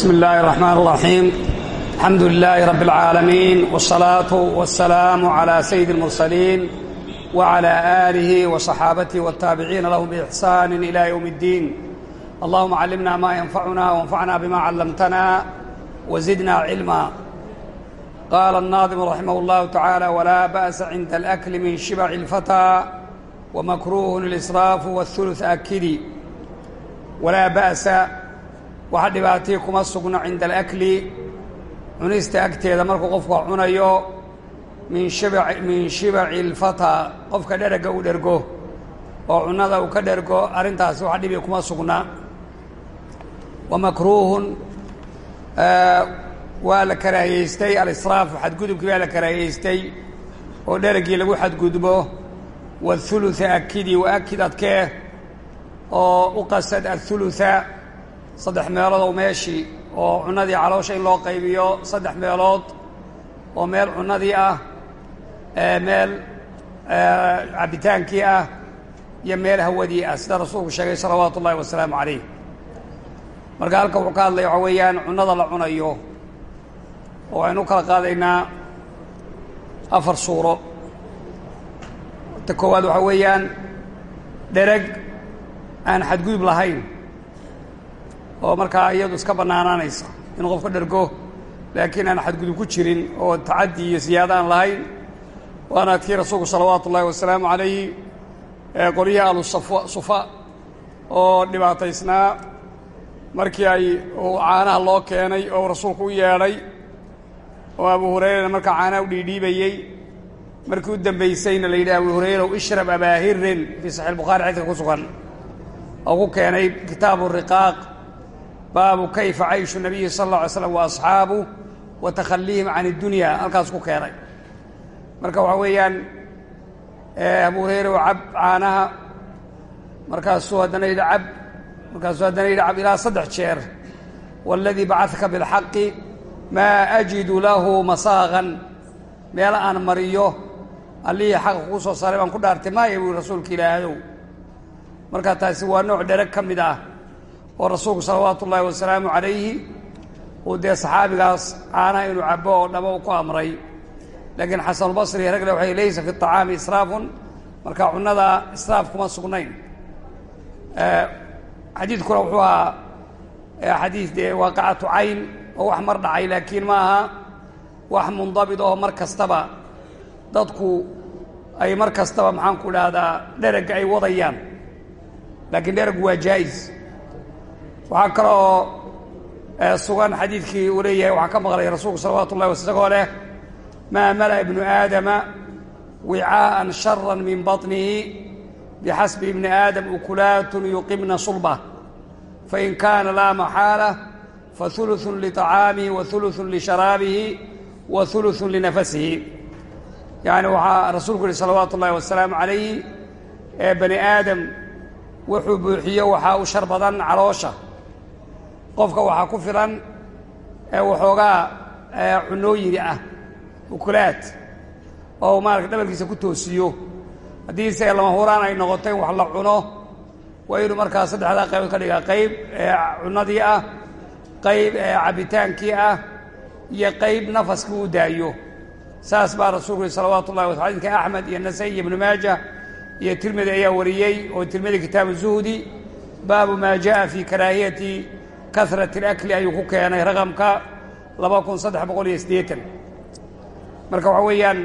بسم الله الرحمن الرحيم الحمد لله رب العالمين والصلاة والسلام على سيد المرسلين وعلى آله وصحابته والتابعين لهم بإحسان إلى يوم الدين اللهم علمنا ما ينفعنا وانفعنا بما علمتنا وزدنا علما قال الناظم رحمه الله تعالى ولا بأس عند الأكل من شبع الفتى ومكروه الإسراف والثلث أكدي ولا بأس waxa dhibaatay kuma sugno cinda alakli. Cunista agteeda markuu qofku cunayo min shiba min shibaci alfataa qofka dheragga uu dhergo oo cunnada uu ka dhergo arrintaasi wax dhibi kuma sugna. Wa makruuhun waa la karaahiyeystay alisraafu xadgudubkii baa la karaahiyeystay oo dheraggii lagu xadgudbo. Wathulutha akidi wa akid adkee oo u qasad athulutha saddex meelood oo meeshii oo cunnadii caloosha in loo qaybiyo saddex meelood oo meel cunnadii ah meel cabbitaankii ah iyo meel hawadii ah. Sida rasuulku sheegay salawaatu ullahi wasalaamu calayh. Marka halka wuxuu ka hadlaya waxaa weeyaan cunnada la cunayo oo aynu kala qaadaynaa afar suuro. Ta koowaad waxaa weeyaan dhereg aan xadgudub lahayn oo markaa iyadu iska bannaanaanaysa inuu qofka dhergo laakiin aan xadgudub ku jirin oo tacaddi iyo siyaada aan lahayn. Waana adkii rasuulku salawaatu ullaahi wasalaamu calayhi qolyaha ahlusufa oo dhibaataysnaa markii ay caanaha loo keenay oo rasuulku u yeedhay. Oo abu hurayrana markaa caanaha u dhiidhiibayey markii u dambaysayna la yidhi abu hurayra ishrab abaahirin fii saxiix bukhari xadka ku sugan. Oo ku keenay kitaabu riqaaq baabu kayfa cayshu nabiyi sala alla alay slam wa asxaabu wa takhaliihim can iddunya halkaas ku keenay marka waxaa weeyaan abu hurayra oo cab caanaha markaasuu haddana yidhi cab markaasuu haddana yidhi cab ilaa saddex jeer. Waaladii bacadaka bilxaqi maa ajidu lahu masaaqan meel aan mariyo allihii xaqa kuu soo saaray baan ku dhaartay maaya buu rasuulka ilaahayow. Marka taasi waa nooc dhereg ka mid ah oo rasuulku salawaatu ullaahi wasalaamu calayhi uu dee saxaabigaas caanaha inuu cabo oo dhabo u ku amray. Laakiin xasanulbasri ragle waxay laysa fi طacaami israafun marka cunnada israaf kuma sugnayn. Xadiidkuna wuxuu ahaa xadiid dee waaqacatu cayn oo wax mar dhacay laakiin ma aha wax mundabit oo mar kastaba dadku ay mar kastaba maxaanku idhaahdaa dheragga ay wadayaan. Laakiin dheraggu waa jaa'is waxaa kale oo sugan xadiidkii uu leeyahay waxaa ka maqlay rasuulku salawatu ullahi was isagoo leh maa mala'a ibnu aadama wicaa'an shara min baطnihi bixasbi ibni aadam ukulaatun yuqimna sulbah fain kaana laa maxaala faثuluثun liطacaamihi wa ثuluثun lisharaabihi wa ثuluثun linafasihi yacni waxaa rasuulku yihi salawaatu ullahi wasalaamu calayhi ee bani aadam wuxuu buuxiyo waxaa u shar badan caloosha qofka waxaa ku filan waxoogaa cunooyin ah ukulaad oo maarata dhabarkiisa ku toosiyo. Haddii se lama huraan ay noqoto in wax la cuno waa inuu markaa saddexdaa qaybood ka dhigaa. Qayb cunnadii ah qayb cabbitaankii ah iyo qayb nafaskii uu daayo. Saas baa rasuulku yihi salawaatu ullahi wasl xadidka axmed iyo nasai iyo ibnu maaja iyo tirmidi ayaa wariyey oo tirmidi kitaabu zuhdi baabu maa jaءa fii karaahiyati karat اlakli ayuu ku keenay raqamka laba kun saddex boqol iyo siddeetan. Marka waxaa weeyaan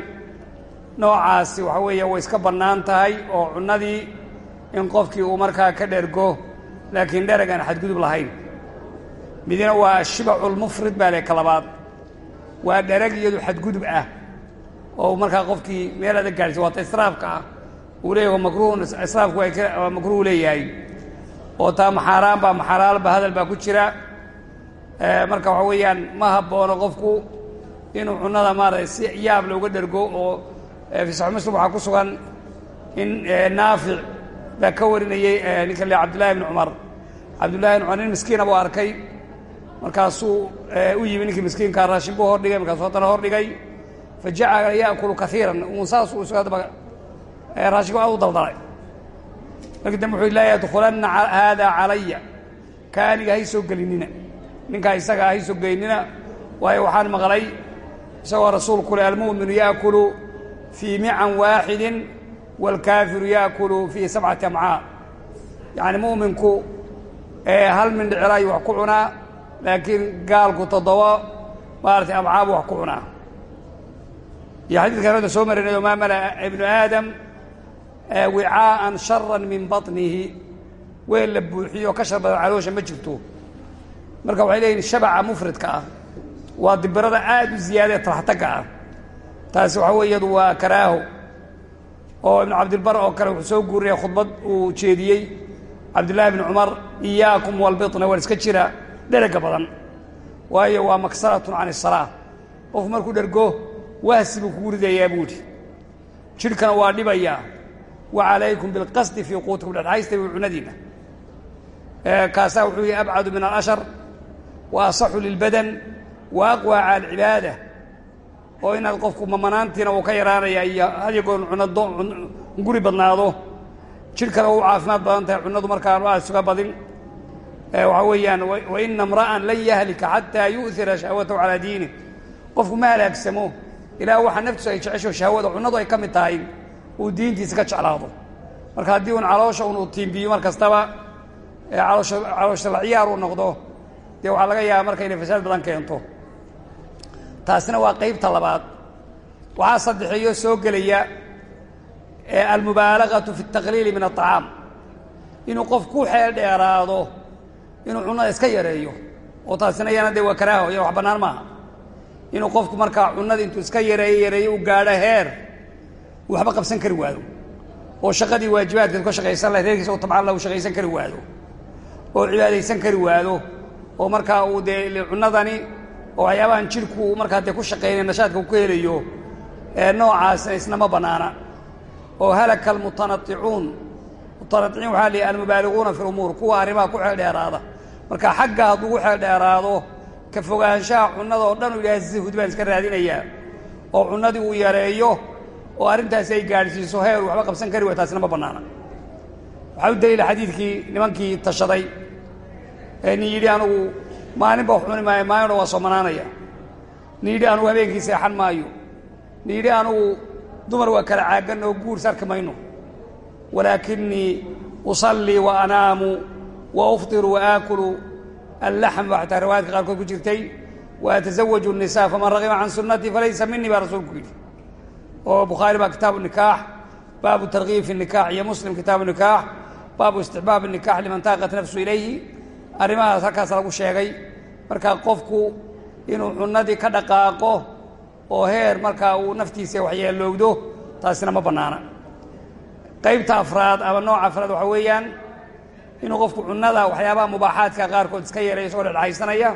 noocaasi waxa weeya way iska bannaan tahay oo cunnadii in qofkii uu markaa ka dhergo laakiin dherag aan xadgudub lahayn. Midina waa shibacu lmufrid baa le ka labaad. Waa dherag iyadu xadgudub ah oo markaa qofkii meel adag gaadhisa waata israafka ah. Uu leeyahy makruhun israafku makruhu leeyahay oo taa maxaaraan baa maxalaalba hadal baa ku jira. Marka waxa weeyaan ma habboono qofku inuu cunnada maarata si yaab looga dhergo oo fi saxi muslim waxaa ku sugan in naafic baa ka warinayey ninka cabdullahi ibni cumar. Cabdullahi ibn cumar nin miskiina buu arkay. Markaasuu u yimi ninkii miskiinkaa raashin buu hordhigay markaasuu haddana hordhigay fa jacala kaiiran uun saas uu isgadaba raashinku aad u daldalay markii dambe wuxuu laa yadkulanna haada calaya. Kaaniga hay soo gelinina. Ninkaa isaga hayso geynina waayo waxaan maqlay isagoo rasuulku le almu'minu yaakulu fii mican waaxidin waalkaafiru yaakulu fii sabcati amcaa yacni mu'minku hal mindhicil ayuu wax ku cunaa laakiin gaalku toddoba maaratay amcaabu wax ku cunaa. Iyo xadiidkan hadda soo marinayo maa mala'a ibnu aadam wicaa'an sharan min baطnihi weel la buuxiyo ka shar badan caloosha ma jirto. Marka waxay leeyihiin shabaca mufridka ah. Waa dibirada aad u ziyaadae talaxtagga ah. Taasi waxa wey iyadu waa karaaho. Oo ibnu cabdilbar oo kale wuxuu soo guurinaya khudbad uu jeediyey. Cabdullaahi bni cumar iyaakum walbitna war iska jira dherega badan. Waayo waa maksaratun can isalaa qofku markuu dhergo wahsi buu kugu ridayaa buu idhi jidhkana waa dhibayaa wa calaykum bilqasdi fii quutikum dhexhaysta buu cunadiinna kaasaa wuxuu yihi abcadu min alashar wa asaxu lilbadan wa aqwa cala alcibaada oo inaad qofku mamanaantiina uu ka yaraanaya iyo hadyagoon cunado guri badnaado jidhkana u caafimaad badan tahay cunadu markaanu aad isuga badin waxaa weeyaan waina imra'an lan yahlika xataa yu'hira shahwatahu calaa diinih qofku ma halaagsamo ilaa waxaa naftiisu ay jecesho shahwada cunadu ay ka mid tahay uu diintiisa ka jeclaado marka haddii un caloosha un uu tiimbiyo mar kastaba caloosha caloosha la ciyaar uu noqdo dee waxaa laga yaaba marka inay fasaad badan keento taasina waa qaybta labaad waxaa saddexeeyo soo gelaya almubaalagatu fi اtaqliili min aلطacaam inuu qof ku xeel dheeraado inuu cunada iska yareeyo oo taasina iyana dee waa karaaho iya wax bannaan maaha inuu qofku markaa cunada intuu iska yareeyo yareeyo u gaadho heer uu waxba qabsan kari waado. Oo shaqadii waajibaadkeed ka shaqaysan lahay reerkiisa u tabcan lahu shaqaysan kari waado. Oo cibaadaysan kari waado. Oo markaa uu dee cunadani oo waxyaabahan jidhku markaa dee ku shaqaynaya nashaadka uu ka helayo noocaasna isna ma bannaana oo halaka almutanaicuun mutanaicuun waxaa la yihi almubaaliquuna fi lumuur kuwa arrimaha ku xeel dheeraada. Marka xagga hadduu ku xeel dheeraado ka fogaanshaha cunnada oo dhan u yidhaha zuhud baan iska raadinayaa. Oo cunnadii uu yareeyo oo arrintaasi ay gaadhsiiso heer waxba qabsan kari waay taasina ma bannaana. Waxaa u daliila xadiidkii nimankii tashaday ee nin yidhi anugu maalinba wax cuni maayo maalin dhan waa soomanaanaya nin yidhi anugu habeenkii seexan maayo. Nin yidhi anugu dumar waa kala caagan oo guur sarki mayno. Walaakinii usallii wa anaamu wa uftiru wa aakulu allaxm baa xataa riwaayadka qaarkood ku jirtay wa atasawaju الnisaa faman ragiba can sunnatii falaysa minii baa rasuulku yidhi oo bukhaari baa kitaabu nikaax baabu tarkiib fi nikax iyo muslim kitaabu nikaax baabu istixbaab nikax liman taaqat nafsu ilayhi arrimahaas halkaas lagu sheegay markaa qofku inuu cunnadii ka dhaqaaqo oo heer markaa uu naftiisa waxyeeloogdo taasina ma bannaana qaybta afraad ama nooca afraad waxaa weeyaan inuu qofku cunnada waxyaabaha mubaaxaadka qaarkood iska yareeyo isagoo dhedhexaysanaya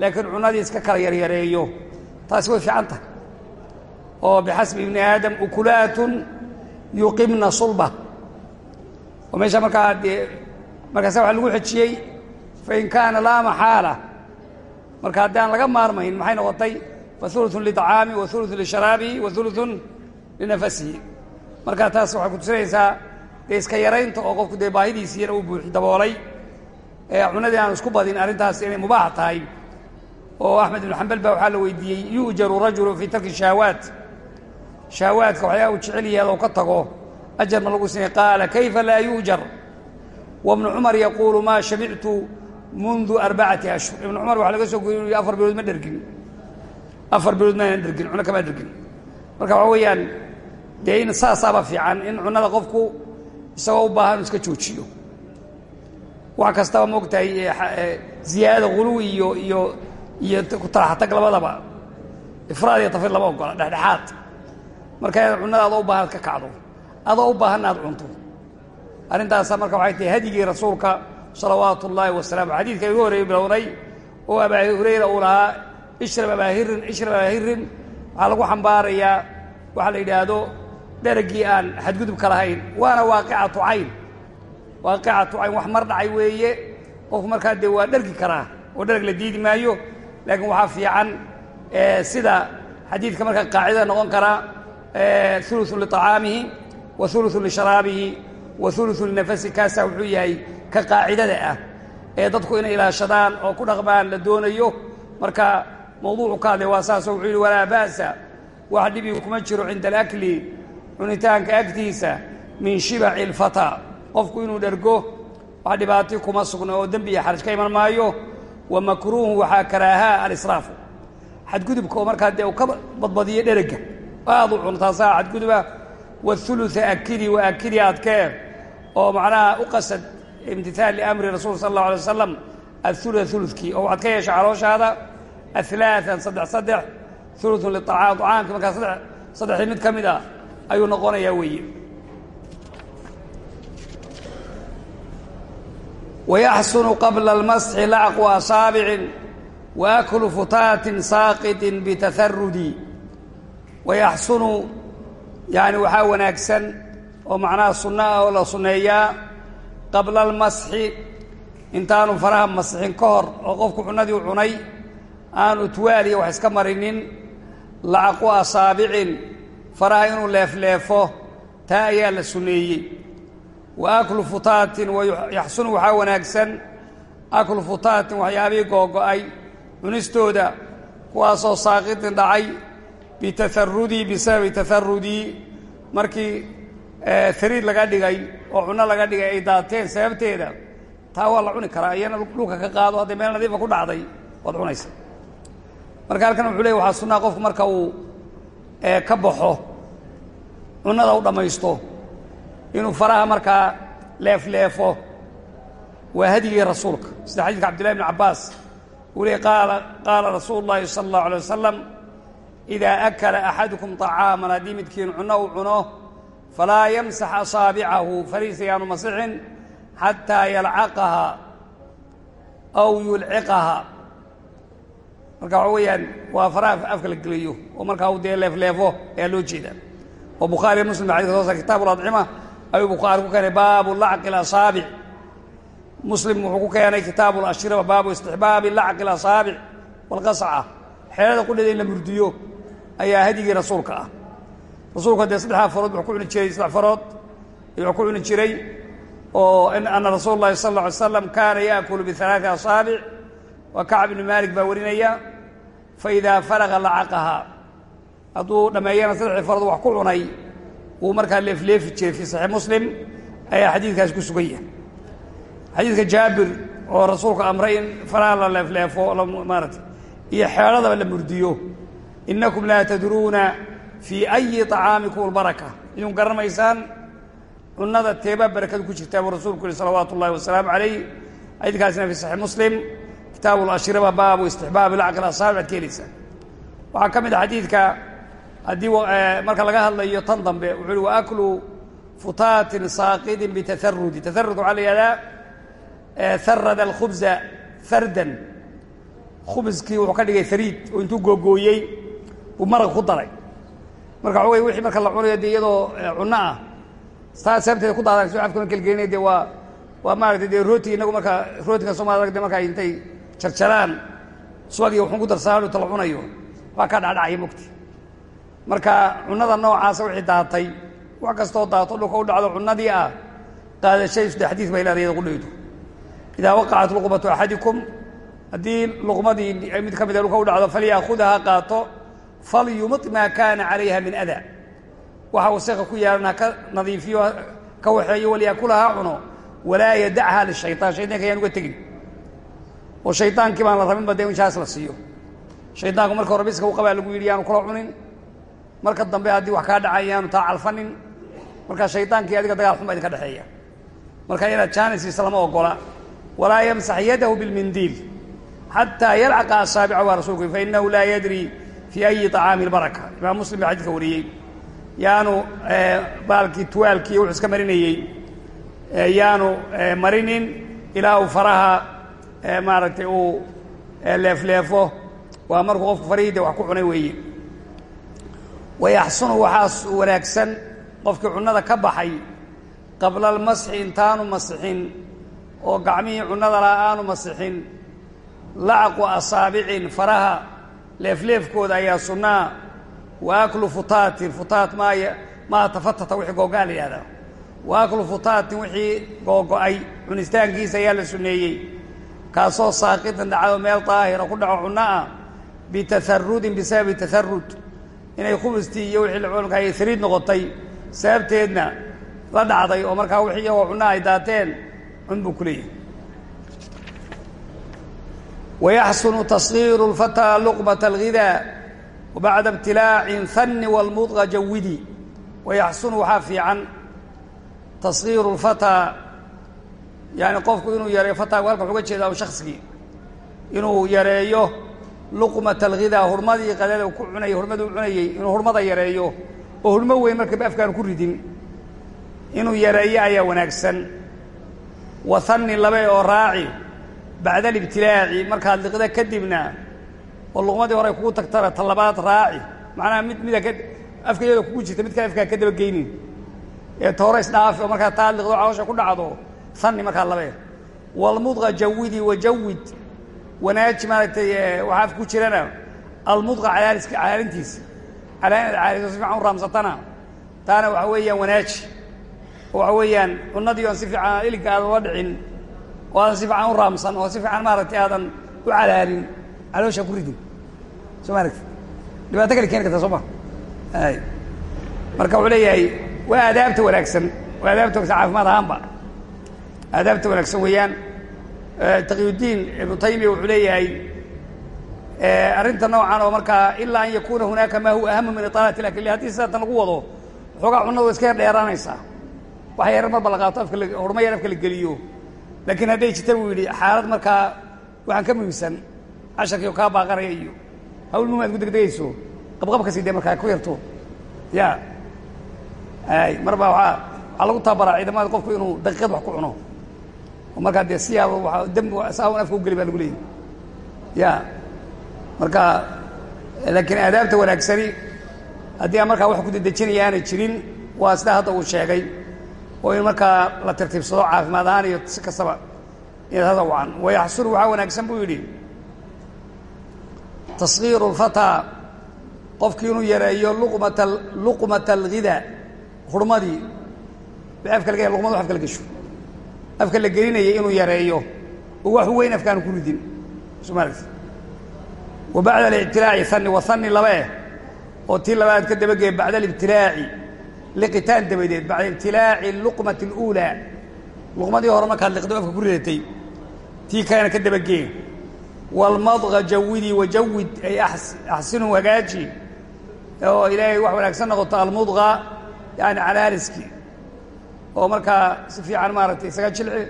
laakiin cunnadii iska kala yaryareeyo taasi way fiican tahay oo bixasbi ibni aadam ukulaatun yuqimna sulba. Oo meesha markaa dee markaasa waxa lagu xejiyey fain kaana laa maxaala. Marka haddaan laga maarmayn maxay noqotay? Fauluu liطacaami wa uluu lisharaabihi wa uluu linafasihi. Marka taas waxay ku tusinaysaa dee iska yaraynta oo qofku dee baahidiisi yar uu buux daboolay cunadii aan isku badin arrintaas inay mubaax tahay. Oo axmed ibnu xambal ba waxaa la weydiiyey yujaru rajulu fii tarki shahaawaat shahwaadka waxyaa uu jecel yahay oo ka tago. Ajar ma lagu sinay qaala kayfa laa yu'jar? Wabnu cumar yaquulu maa shamictu mundu arbacati ashhur. Ibnu cumar waxaa laga soo goy afar bilood ma dhergin afar bilood maana dhergin cuno kamaa dhergin marka waxaa weeyaan dee in saasaaba fiican in cunnada qofku isagoo u baahan iska joojiyo. Wax kastaba maogtahay ziyaadada huluwi iyo iyo marka inaad cunnada adoo u baahan ad ka kacdo adoo u baahanna aad cunto. Arrintaasa marka waxay tahay hadigii rasuulka salawaatu ullaahi wasalaamu. Xadiidka igu horreeyey bilownay oo abaa hurayra uu lahaa ishrab abaahirin ishrab abaahirin waxaa lagu xambaarayaa waxaa la yidhaahdo dheragii aan xadgudubka lahayn. Waana waaqicatu cayn. Waaqicatu cayn wax mar dhacay weeye. Qofku markaa dee waa dhergi karaa oo dherag la diidi maayo. Laakiin waxaa fiican sida xadiidka marka qaacidada noqon karaa ulu liطacaamihi wa ulu lisharaabihi wa ulu linafasi kaasaa wuxuu yahay ka qaacidada ah ee dadku inay ilaashadaan oo ku dhaqmaan la doonayo marka mawduucu ka hadlay waa saasoo wuxuu yihi walaa ba'sa wax dhibi kuma jiro cinda alakli cunitaanka agtiisa min shibaci اlfataa qofku inuu dhergo wax dhibaati kuma sugna oo dembi iyo xaraj ka iman maayo wa makruuhu waxaa karaahaa alisraafu xadgudubka oo markaa dee uu ka badbadiyo dherega aad u cuno taasaa xadguduba wathulutha akidi wa akidi adkee oo macnaha u qasad imtithaal liamri rasuul sala allahu alay wasalam athuluth hulukii oo waxaad ka yeesha calooshaada alaaan saddex saddex ulutun liacaam acaamkii markaa saddex saddexdii mid ka mid a ayuu noqonayaa weeye. Wayaxsunu qabla almasxi lacqu asaabicin waaklu futaatin saaqitin bitaharudi wayaxsunu yani waxaa wanaagsan oo macnaha sunno ah oo la sunneeyaa qabla almasxi intaanu faraha masxin ka hor oo qofku cunadii cunay aanu tuwaaliya wax iska marinin lacaqu asaabicin faraha inuu leefleefo taa ayaa la sunneeyey wa aklu futaatin wayaxsunu waxaa wanaagsan aklu futaatin waxyaabihii googo'ay cunistooda kuwaasoo saaqitin dhacay bitaharudii bisababi taharudii markii hariid laga dhigay oo cunno laga dhigay ay daateen sababteeda taa waa la cuni karaa iyana dhulka ka qaado hadday meel nadiifa ku dhacday waad cunaysa marka halkan wuxuu leey waxaa sunnaa qofku marka uu ka baxo cunnada u dhammaysto inuu faraha markaa leefleefo waa hadigii rasuulka sida xadiidka cabdillahi bn cabbaas uu leey qaala qaala rasuulu llaahi sala allahu alay wasalam idaa akala axadukum طacaaman haddii midkiin cunno uu cuno falaa yamsax asaabicahu fariisa yaanu masixin xataa yalcaqaha aw yulciqaha marka waxa weeyaan waa faraha afka la geliyo oo markaa u dee leefleefo ayaa loo jeeda oo bukhaariy muslim xadika soo sar kitaab اladcima ayuu bukhaari ku keenay baabu lacqi اlasaabic muslim wuxuu ku keenay kitaabu lashriba baabu istixbaabi lacqi اlasaabic walqasca xeelada qudheeda in la murdiyo ayaa hadigii rasuulka ah. Rasuulku dee saddex afarood wuxuu ku cuni jiray saddex farood ayuu ku cuni jiray oo ana rasuula اllahi sal اlla alay slam kaana yaakulu bialaai asaabic wa kacb ibni maalik baa warinaya faidaa faraga lacaqaha. Hadduu dhammeeyana saddexdii farood wax ku cunay wuu markaa leefleefi jiray fii saxiix muslim ayaa xadiidkaasi ku sugan yahay. Xadiidka jaabir oo rasuulku amray in faraha la leefleefo maarata iyo xeedhadaba la murdiyo innakum laa tadruuna fii ayi طacaamikum اlbaraka idinku garanaysaan cunnada teebaa barakadu ku jirtaa buu rasuulku yihi salawaatu ullahi wasalaamu calayh xadiidkaasina fii saxiix muslim kitaabu lashriba baabu istixbaabi lacqi asaabic ad ka helaysaa waxaa ka mid a xadiidka haddii marka laga hadlayo tan dambe wuxuu uhi waaklu futaatin saaqidin bitaharudi taharud waxaa la yihahdaa harada alkhubza fardan khubskii wuxuu ka dhigay hariid oo intuu googooyey buu maraq ku daray. Marka wey wixii marka la cunayo dee iyadoo cunno ah saa sababteeda ku daadaan so afkuna kelgelinaya dee waa waa maaragtay dee rooti inagu markaa rootiga soomaalida de markaa intay jarjaraan subag iyo waxun ku darsanaan inta la cunayo. Waa ka dhacdhacaya mugti. Marka cunnada noocaasa wixii daatay wax kastoo daato dhulka u dhacdo cunnadii ah qaadashadiisu de xadiis bay leedahay iyada qudhaydu idaa waqacat luqmatu axadikum haddii luqmadii mid ka mida dhulka u dhacdo falyaakudaha qaato falyumit maa kaana calayha min ada waxa waseka ku yaalan ha ka nadiifiyo ka waxeeyo walyakulaha cuno walaa yadachaa lishayطaan shaytanka ayaan uga tegin. Oo shaydaankii baan la rabinba dee inshaas la siiyo. Shaydaanku marka hore biska u qabaa lagu yidhi yaanu kula cunin. Marka dambe haddii wax kaa dhacay yaanu taa calfanin. Marka shaydaankii adiga dagaal xun baa idinka dhexeeya. Marka inaad jaanisiisa fii ayi طacaami اlbaraka imaam muslim baa xadidka wariyey yaanu baalkii tuwaalkii wuxuu iska marinayey yaanu marinin ilaa uu faraha maaragtay uu leefleefo waa markuu qofku farihiide wax ku cunay weeye wayaxsunu waxaas wanaagsan qofkii cunnada ka baxay qabla almasxi intaanu masixin oo gacmihii cunnada laha aanu leefleefkooda ayaa sunnaa. Wa aklu futaatin futaat maay maa tafatata wixii googaa la yihahdaa wa aklu futaatin wixii googo-ay cunistaankiisa ayaa la sunneeyey. Kaasoo saaqidan dhacdo meel daahira ku dhaco cunno ah bisababi taharud inay khubustii iyo wixii lacunka ay sariid noqotay sababteedna la dhacday oo markaa wixii iyagoo cunno ay daateen cun buu ku leeyahay wayaxsunu tasgiiru lfataa luqmata alghidaa wabacda ibtilaacin hanni walmudqa jawidi wayaxsunu waxaa fiican tasgiiru lfataa yani qofku inuu yareeyo fataagu halka wuxuga jeedaa shaksigii inuu yareeyo luqmata alghidaa hurmadii qadada ku cunayay hurmaduu cunayey inuu hurmada yareeyo oo hurmo weyn markaba afkaanu ku ridin inuu yareeyo ayaa wanaagsan wa hanni labe oo raaci bacda alibtilaaci markaad liqda kadibna oo luqmadii hore kugu tagtana talabaad raaci macnaha mid mida ka afka iyadoo kugu jirta mid kale afkaa ka dabageynin ee toore isdhaafi oo markaa taad liqdo caloosha ku dhacdo hanni markaa labe walmudqa jawidi wajawid wanaaji maaragtay waxaa af ku jirana almudqa calaalis calaalintiisa calaalin ad caaliso si fiican u raamsatana taana waxa weeyaan wanaaji oo si fiican u raamsan oo si fiican maaragtay aadan u calaalin caloosha ku ridin soo ma dhibaato kale keeni karta soo ma ay marka wuxuu leeyahay waa aadaabta wanaagsan waa aadaabta wanaagsan caafimaad ahaanba aadaabta wanaagsan weeyaan taqiyudiin ibnu taymiya wuxuu leeyahay arrinta noocan oo markaa ilaa an yakuuna hunaaka maa huwa ahamu min iطaalati lakli haddii sidaatan lagu wado waxoogaa cunadu iska yar dheeraanaysaa wax yarar marba la qaato afka horma yar afka la geliyo laakiin hadday jirta buu yidhi xaalad markaa waxaan ka muhiimsan casharkii oo kaa baaqanaya iyo hawl muhiim aad ku degdegayso qabqabka sii dee markaa ku yarto. Ya ay marba waaa waxaa lagu tababaraa ciidamada qofku inuu daqiiqad wax ku cuno. Oo markaa dee siyaaba waa demb saawan afka u geli baa lagu leeyahy ya marka laakiin aadaabta wanaagsani haddii aan markaa wax ku dedejinaya aanay jirin waa sidaa hadda uu sheegay oo in markaa la tartiibsado caafimaad ahaan iyo si kastaba inaad hada wacan wayaxsunu waxaa wanaagsan buu yidhi. Tasgiiru lfataa qofkii inuu yareeyo luqmata luqmata alghida hurmadii afka laga luqmadu afka la gesho. Afka la gelinayay inuu yareeyo. Oo wax weyn afkaanu ku ridin. Soo ma aragti wa bacda alictilaaci hani wa hani oo tii labaad ka dabageey bacda alibtilaaci liqitaan dabadeed bacda ibtilaaci luqmati اluulaa luqmadii hore markaad liqdo afka ku ridatay tii kalena ka dabagee. Walmadqa jawidii wajawid ay axsinu hagaaji. Oo ilaahay wax wanaagsan noqoto almudqa yani calaaliskii oo markaa si fiican maaragtay isaga jilci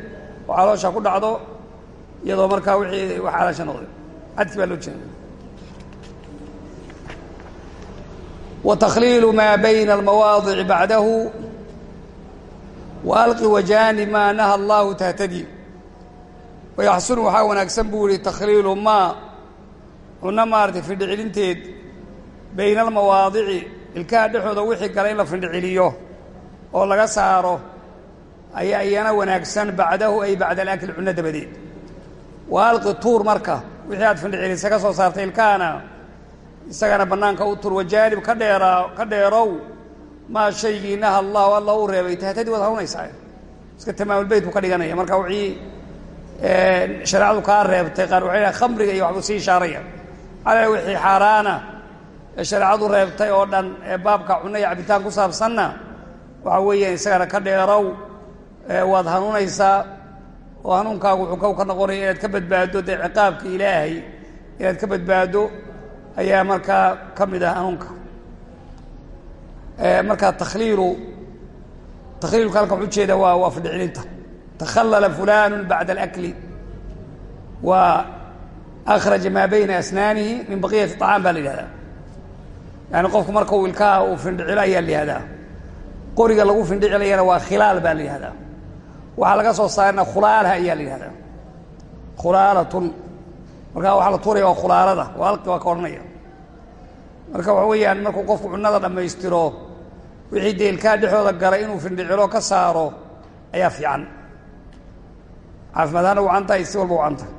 oo caloosha ku dhacdo iyadoo markaa wixii wax calaasha noqday. Cadki baa loo jeeda وتkليiل mا byn المواaضع baعdaه وأlقi وجانب ma نahى الlah تهتdي ويxsن waxaa wanaagsan buu yihi تkliilu maa cuno maaratay findhicilinteed bayna الmawaadici ilkaha dhexooda wixii gala in la findhiciliyo oo laga saaro ayaa iyana wanaagsan baعdahu ay baعda الأkل cuno dabadeed وأlقi tuur marka wixii aad findhicilisa ka soo saartay ilkahana isagana bannaanka u tur wajaanib ka dheeraa ka dheerow. Maa shaygii naha allahu alla u reebay tahtadi waad hanuunaysaa iska tamaamulbeyt buu ka dhiganaya. Marka wixii shareecadu kaa reebtay qaar waxay khamriga iyo waxbuu sii ishaaraya ala wixii xaaraana ee shareecadu reebtay oo dhan ee baabka cunno cabitaan ku saabsanna waxa weeyaan isagana ka dheerow waad hanuunaysaa. Oo hanuunkaagu wuxuu kow ka noqonaya inaad ka badbaaddo dee ciqaabka ilaahay inaad ka badbaaddo ayaa markaa ka mid ah hanuunka markaa takliilu takhliilku halka wuxu ujeeda waa waa fidhicilinta takhallala fulanu bacda alakli. Wa akhraja maa bayna asnaanihi min baqiyati طacaam baa la yihahdaa yani qofku marka uu ilkaha uu findhicilo ayaa la yihahdaa qoriga lagu findhicilayana waa khilaal baa la yihahdaa waxaa laga soo saarana khulaalaha ayaa la yihahdaa khulaalatun markaa waxaa la tuuraya waa khulaalada walaalkii waa ka odhanaya. Marka waxa weeyaan markuu qofku cunada dhammaystiro wixii deelkaa dhexooda galay inuu findhicilo ka saaro ayaa fiican. Caafimaad ahaan wacan tahay si walba wacan tahay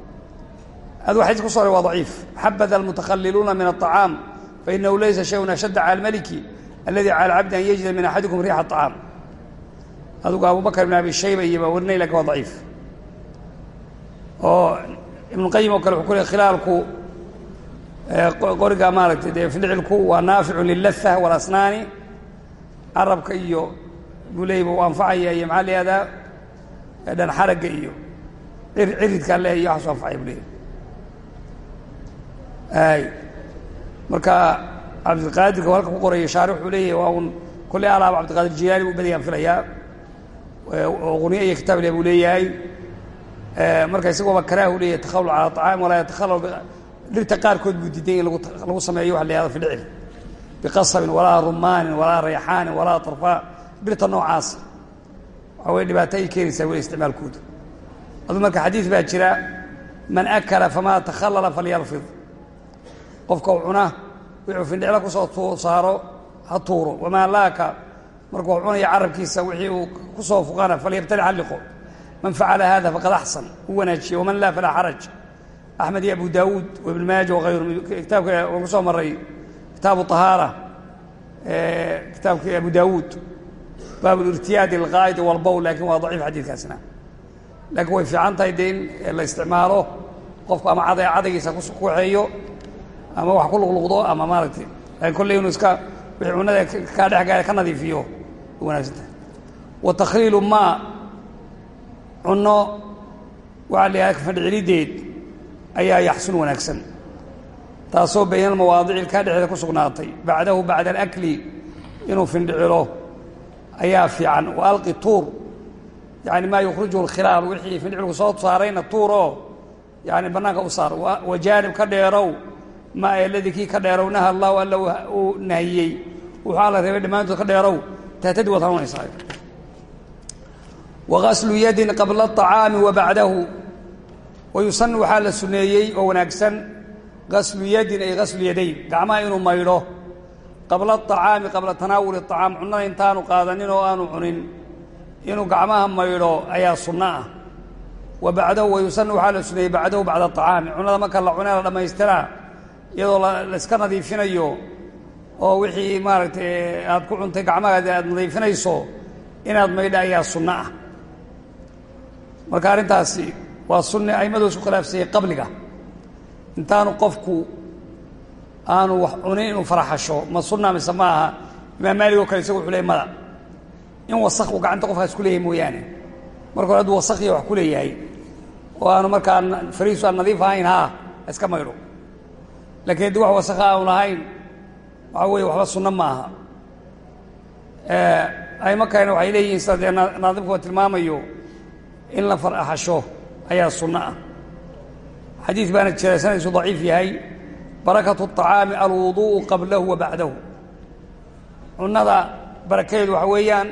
adu xadiis ku sooray waa daciif. Xabada almutakhalliluuna min aطacaam fainahu laysa shayun ashadda cala almaliki aladi cala alcabdi an yajida min axadikum riixa aطacaam adugu abubakr ibn abi shayba iyo baa ibnuqayim oo kale wuxuu ku leey khilaalku qoriga maaragtay dee findhicilku waa naaficu lilatha walasnaani carabka iyo buleyba u anfacaya iyo maxaa layihahdaa dhan xaragga iyo ciridkaa le iyo waxaasu anfacaya buleeya ay. Marka cabdiqaadirka halka ku qoraya shaari wuxuu leeyahy waa un kolley alaaba cabdiqaadir jilaani buu badayaan filayaa quniye iyo kitaab leh buu leeyahay marka isagooba karaahu leeyahy takhallul cala aطacaam walaa yatakhallal dhirta qaarkood buu diiday in lagu sameeyo waxa la yahado fi dhicil. Biqasabin walaa rumaanin walaa rayxaanin walaa tarfaa dhirta noocaas. Waxa way dhibaato ay keenaysaa weli isticmaalkooda. Adu marka xadiid baa jira man akala famaa takhallala falyalfid qofka cuna wuxuu findhiclo ku soo saaro ha tuuro. Wamaa laaka markuu cunaya carabkiisa wixii uu ku soo fuqana falyabtali xalliqo man facala hada faqad axsan u wanaajiye waman laa falaa xaraj axmed iyo abu daawuud waibn maaja wakayru kitaabka waan ku soo maray kitaabu طahaara kitaabkii abu daawuud baab اlirtiyaadi alqaa'idi walbowl laakiin waa daciif xadiidkaasna. Laakiin way fiican tahay dee in la isticmaalo. Qofku ama cada cadaygiisa ku waxeeyo ama wax ku luqluqdo ama maaragtay laakiin kolley inuu iska wixii cunada kaa dhex gaara ka nadiifiyo way wanaagsan tahay. Wa takhliilu maa cunno waxaa la fadhicilideed ayaa yaxsun wanaagsan. Taasoo bayna almawaadici ilkaa dhexeeda ku sugnaatay. Bacdahu bacda alakli inuu findhicilo ayaa fiican. Wa tuur yani maa yukhrijuhu alkhilaal. Wixii findhicilku soo saarayna tuur oo yani bannaanka u saar. Wa jaanib ka dheerow ma eladii kii ka dheerow naha allahu alla uu nahiyey. Wuxuu alla reebay dhammaantood ka dheerow. Tahtadi waad hanuunaysaa wagaslu yadin qabla acaami wa bacdahu wayusan waxaa la suneeyey oo wanaagsan gaslu yadin ay gaslu yadayn gacmaha inuu maydho qabla acaami qabla tanaawuli acaam cunnada intaanu qaadanin oo aanu cunin inuu gacmaha maydho ayaa sunno ah wa bacdahu wayusan waxaa la suneeyey bacdahu bacda acaami cunnada marka la cunee la dhammaystiraa iyadoo laiska nadiifinayo oo wixii maaragtay aad ku cuntay gacmahaaada aad nadiifinayso inaad maydha ayaa sunno ah marka arrintaasi waa sunne aimadu isku khilaafsanyey qabliga. Intaanu qofku aanu wax cunin inuu faraxasho ma sunna mise ma aha imaam maalig oo kale isagu wuxuu leey mada in wasaq uu gacanta qofkaas ku leeyahay mooyaane. Marka hore hadduu wasakhiya wax ku leeyahay oo aanu markaa fariisu aan nadiif ahayn haa iska maydho lakiin haddii wax wasakha aanu lahayn waxaa weeye waxba sunno ma aha. Aimo kalena waxay leeyihiin sida dee naadimkuba tilmaamayo in la faraxasho ayaa sunno ah xadiid baana jira sanadiisu daciif yahay barakatu الطacaami alwuduءu qablahu wa bacdahu cunnada barakadeedu waxa weeyaan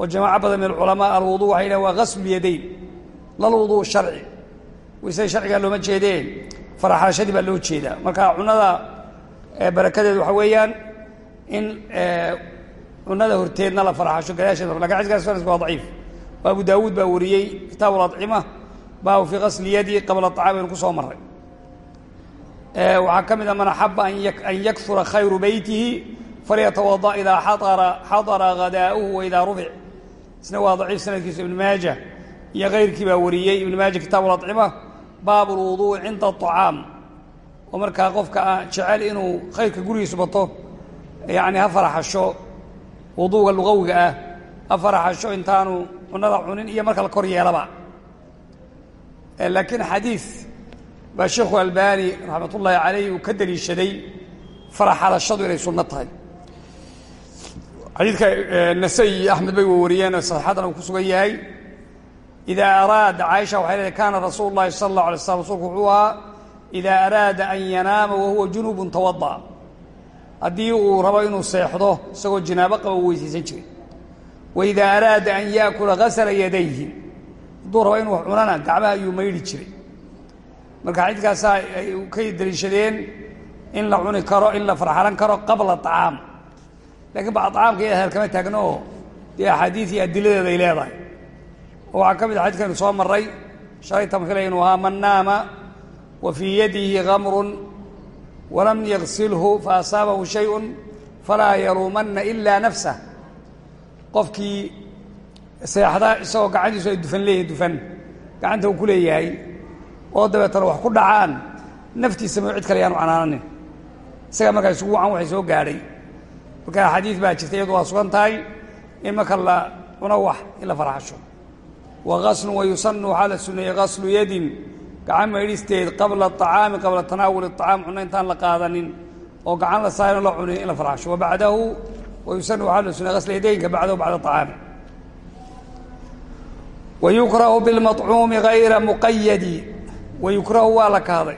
oo jamaaco badan min alculamaa alwudu waxay dhahen waa gaslu yadayn lalwudu sharci waysada sharcigaa looma jeedeen faraxashadii baa loo jeedaa marka cunnada barakadeedu waxa weeyaan in cunnada horteedna la faraxasho gadaasheeda lakin xadiiskaas sanadku waa daciif oo abu daawuud baa wariyey kitaab acima baabu fii asli yadi qabla acaam aynu ku soo maray waxaa ka mid a man axaba an yakura khayru beytihi falyatawada idaa xadara hadaauhu wa idaa rufic. Isna waa daciif sanadkiisu ibn maaja iyo kayrkii baa wariyey ibn maaja kitaab acima baabu lwuduui cinda acaam oo markaa qofka a jecel inuu khayrka gurigiisu bato yani ha faraxasho wuduuga luqawiga ah ha faraxasho intaanu cunada cunin iyo marka la kor yeelaba. Laakiin xadiid baa sheekhu albani raxmat ullaahi calayh uu ka deliishaday faraxalashadu inay sunno tahay. Xadiidka nasai iyo axmed bay wariyeen saxiixadan uu ku sugan yahay. Idaa araada caaisha waxay leedahay kaana rasuulu llahi sala allah alay slam rsulku wuxuu ahaa idaa araada an yanaama wahuwa junubun tawada haddii uu rabo inuu seexdo wa idaa araada an yaakula gasala yadayhi hadduu rabo inuu cunana gacmaha ayuu maydhi jiray marka xadiidkaasaa ay ka daliishadeen in la cuni karo in la farxalan karo qabla acaam lakiin bacd acaamka iya hel kama taagno oo dee axaadiid iyo adiladeeda ay leedahay oo waxaa ka mid a xadidkaynu soo maray shalaytan filay inuu ahaa man naama wa fii yadihi gamrun walam yagsilhu faasaabahu shayun falaa yaluumanna ilaa nafsah qofkii seexda isagoo gacantiisu ay dufan leeyihiin dufan. Gacanta uu ku leeyahay. Oo dabeetana wax ku dhacaan. Naftiisa ma cid kale yaanu canaananin. Isagaa markaa isugu wacan waxay soo gaadhay. Marka xadiid baa jirta iyadu waa sugan tahay in marka la cuno wax in la farxasho wa gaslun wa yusanu waxaa la suneeyey gaslu yadin. Gacan maydhisteed qabla acaami qabla tanaawuli acaam cunno intaan la qaadanin. Oo gacan la saarno la cunin in la farxasho wa wayusan waxaa la sunnaa asla yadeynka bacdahu bacda acaami wayukrahu bilmacuumi ayra muqayadi wayukrahu waa la kahday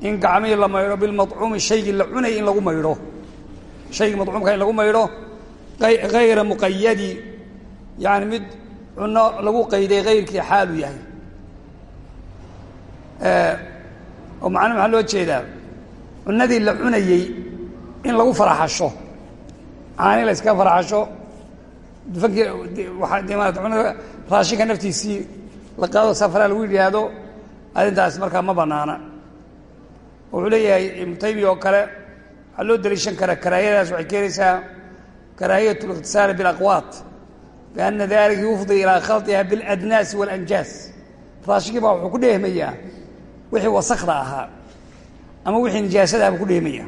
in gacmihii la maydho bilmacuumi shaygii la cunay in lagu maydho shaygii macuumka in lagu maydho hayra muqayadi yani mid cuno lagu qayday kayrkii xaalu yahay oo macna maxaa loo jeedaa cunadii la cunayey caani la iskaga faraxasho dufankii unada raashinka naftiisii la qaado safaraa lagu yidhaahdo arrintaas markaa ma banaana wuxuu leeyahay ibnu taymiya oo kale waxaa loo daliishan karaa karaahiyadaas waxay keenaysaa karaahiyat اliqtisaali biاlaqwaat bianna dalika yufdi ilaa khalطiha biاladnaasi waاlanjaas raashinkii baa wuxuu ku dheehmayaa wixii wasakda ahaa ama wixii nijaasadaha buu ku dheehmaya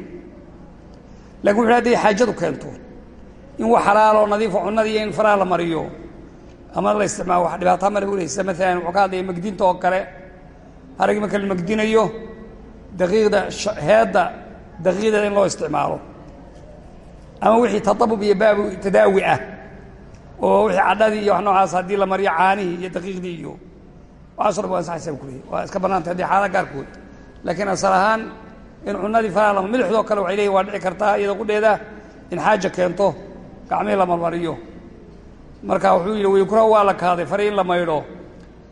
lakin wuxu haday xaajadu keento in wax xalaaloo nadiifo cunadii in faraha la mariyo. Ama la isticmaalo wax dhibaataa male ulaysa maalan wuxuu ka hadlaya megdinta oo kale. Haragii marka la megdinayo daqiiqda heedda daqiiqdeeda in loo isticmaalo. Ama wixii taabub iyo baabu tadaawi ah oo wixii cadhadii iyo wax noocaas haddii la mariyo caanihii iyo daqiiqdii iyo. Wa ansaxaysa bu kuleeyay waa iska bannaantay haddii xaalada gaarkood. Laakiin asal ahaan in cunadii faraha lama milixdoo kale waxay leeyihiin waa dhici kartaa iyada qudheeda in xaaja keento gacmihii la marmariyo marka wuxuu yidhi wayukrahu waa la kahday fari in la maydho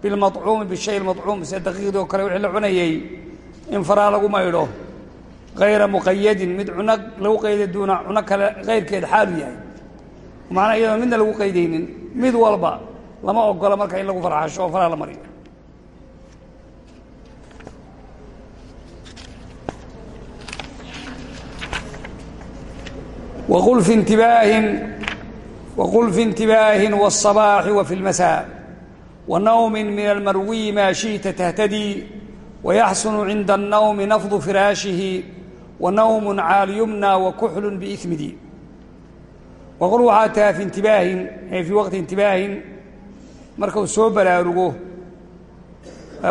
bilmaطcuumi bishay maطcuum sida daqiiqdii oo kale wixii la cunayey. In faraha lagu maydho hayra muqayadin mid cuno lagu qayday duuna cuno kale kayrkeed xaalu yahay. Macnaa iyadoon midna lagu qaydaynin mid walba lama ogola marka in lagu farxasho oo faraha la mariyo wqul fi intibaahin wqul fi intibaahin wالصabaaxi wa fi اlmasاء wanawmi min almarwiyi maa shiئta tahtadii wayaxsunu cinda الnawmi nafdu firaashihi wanawm caalyumna wakuxlu biimidi waqul waxaa taha fi intibaahin ay fii waqti intibaahin marka uu soo baraarugo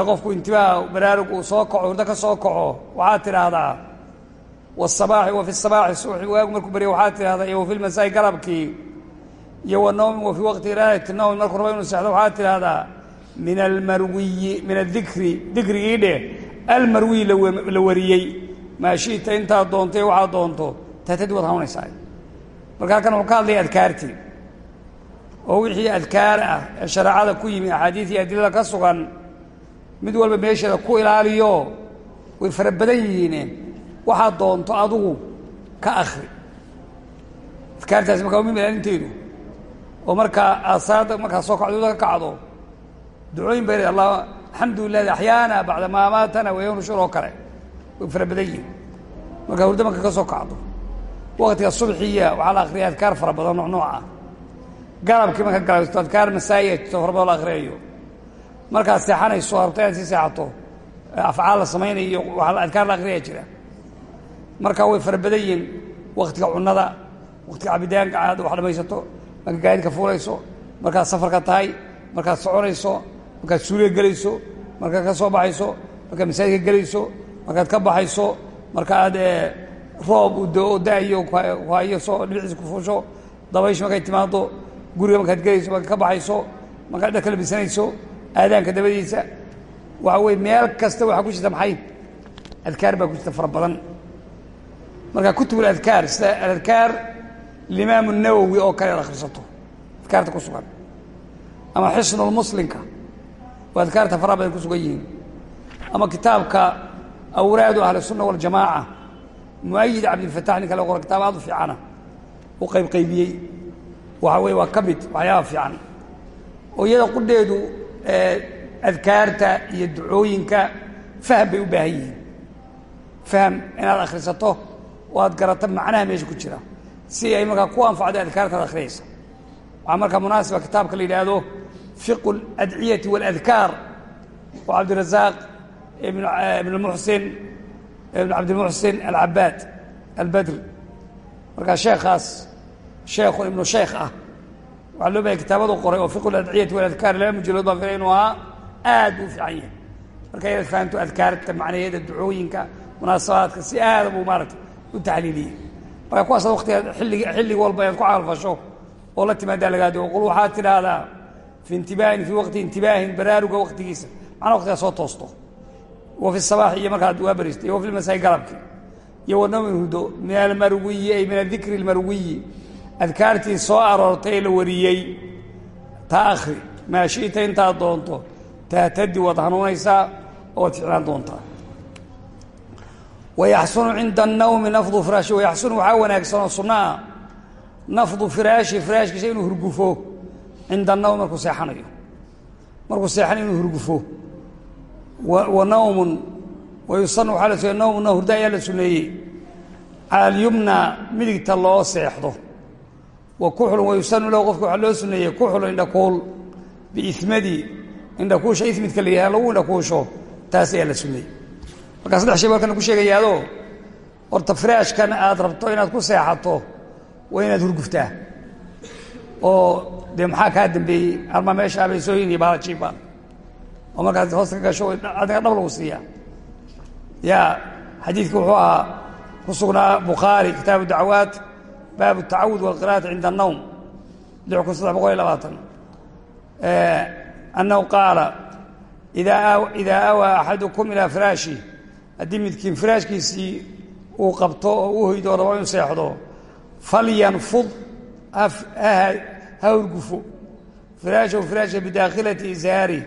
qofku intibaah baraarug uu soo kaco hurdo ka soo kaco waxaad tidhaahdaa wsabaxi wa fi sabaaxi suuxi waagu markuu barya waxaa tidhahdaa iyo wafi lmasaa'i galabkii iyo wa wa fii waqti raahati nawmi markuu raba inuu seexdo waxaa tidhahdaa min almarwiyi min adikri dikrigii dheh almarwiyi la wariyey maashiita intaa doonto iyo doonto taatadii waad hawnaysaa marka halkan wuxuu ka hadlaya adkaartii oo wixii adkaar ah ee shareecada ku yimi axaadiis iyo adilada ka sugan mid walba meesheeda ku ilaaliyo way fara badan yihiine waxaad doonto adugu ka akri adkaartaasi markaa umim ilaalinteedu oo markaa aasaada markaa soo kacdooda ka kacdo ducooyin bay leed allah alxamdu lilahi axyaana bacda maa wayownu shur oo kale. Way fara badan yihiin markaa hurdo marka ka soo kacdo waktiga subxiya waxaa la akriya adkaar fara badan nooc ah. Galabkii marka galabsto adkaar masaa'iya jirto fara badan la akriyayo markaad seexanayso rabto inaad sii seexato afcaal la samaynayo adkaar la akriyaya jira marka way fara badan yihiin waktiga cunada waktiga cabitaanka aad wax dhamaysato markaad gaadidka fuulayso markaad safarka tahay markaad soconayso markaad suuliga gelayso markaad ka soo baxayso markaad masaajidka gelayso markaad ka baxayso markaaad roob u daayo hayo soo dhibiciisa ku fuusho dabaysho markay timaado guriga markaad gelayso markaad ka baxayso markaad dharka labisanayso aadaanka dabadiisa waxa weye meel kasta waxaa ku jirta maxay? Adkaar baa ku jirta fara badan marka kutub adkaar sida aadkaar limaam nawowi oo kale ad akrisato adkaarta ku sugan. Ama xisnulmuslimka oo adkaarta faraha badan ku sugan yihiin. Ama kitaabka awraadu ahlisunna waljamaaca muayid cabdilfatax ninka loo qora kitaab aad u fiicana. U qaybqaybiyey waxa weye waa ka mid waxyaabaha fiican. Oo iyada qudheedu adkaarta iyo ducooyinka faham bay u baahan yihiin. Faham inaad akrisato oo aad garato macnaha meesha ku jira. Si ay markaa ku anfacdo adkaartaad akhriyaysa. Waxaa markaa munaasiba kitaabka la yidhaahdo fiqu اladciyati wاladkaar oo cabdirasaaq ibn muxsin ibn cabdilmuxsin alcabaad albadri. Markaa sheekhaas sheekhu ibnu sheekh ah waxaa loo bahaya kitaabadu qoray oo fiqu ladciyati waladkaar laba mujallood baan filay inuu ahaa aad u fiican yahay. Marka inaad fahamto adkaarta macnaheeda ducooyinka munaasabaadka si aada buu maaragta u taxliiliyey marka kuwaasa waktiga xillig xillig walba inaad ku caalfasho oo la timaadaa lagaadi qul waxaad tidhaahdaa fi intibaahin fii waqti intibaahin baraaruga waqtigiisa macnaa waqtigaa soo toosto wa fi sabaax iyo markaad waa iyo wa fi lmasaa'i galabkii iyo wanawmin hudo min almarwiyi ay min adikri almarwiyi adkaartii soo aroortay la wariyey taa akhri maa shi'ta intaad doonto tahtadi waad hanuunaysaa oad ficlaan doontaa wayaxsunu cinda annawmi nafdu firaashi wayaxsunu waxaa wanaagsan oo sunno ah. nafdu firaashi firaashkiisa inuu hurgufo cinda annawm markuu seexanayo markuu seexanayo inuu hurgufo wa nawmun wayusanu waxaa la suneeye nawmna hurda ayaa la suneeyey cala alyumna midigta loo seexdo wa kuxlun wayusanu lahu qofka waxaa loo suneeyey kuxlu indhakuul biimadi indhakuusha imidka la yidhaha lagu taas ayaa la suneeyey markaa saddex shay balkan ku sheegayaado horta firaashkan aad rabto inaad ku seexato waa inaad hurguftaa. Oo dee maxaa kaa dambeeyey? Arma meesha abeysooyin iyo baalajiiba oo markaad hoosta ka gasho adiga dhab lagu siiyaa. Ya xadiidku wuxuu ahaa ku sugnaa bukhaari kitaabu dacwaat baabu tacawud walqira'ati cinda annawm lix kun saddex boqol iyo labaatan. Annahu qaala idaa awaa axadukum ilaa firaashi haddii midkiin firaashkiisii uu qabto oo u hoydo rabo inu seexdo falyanfud ha hurgufo firaashahu firaasha bidaakhilati isaari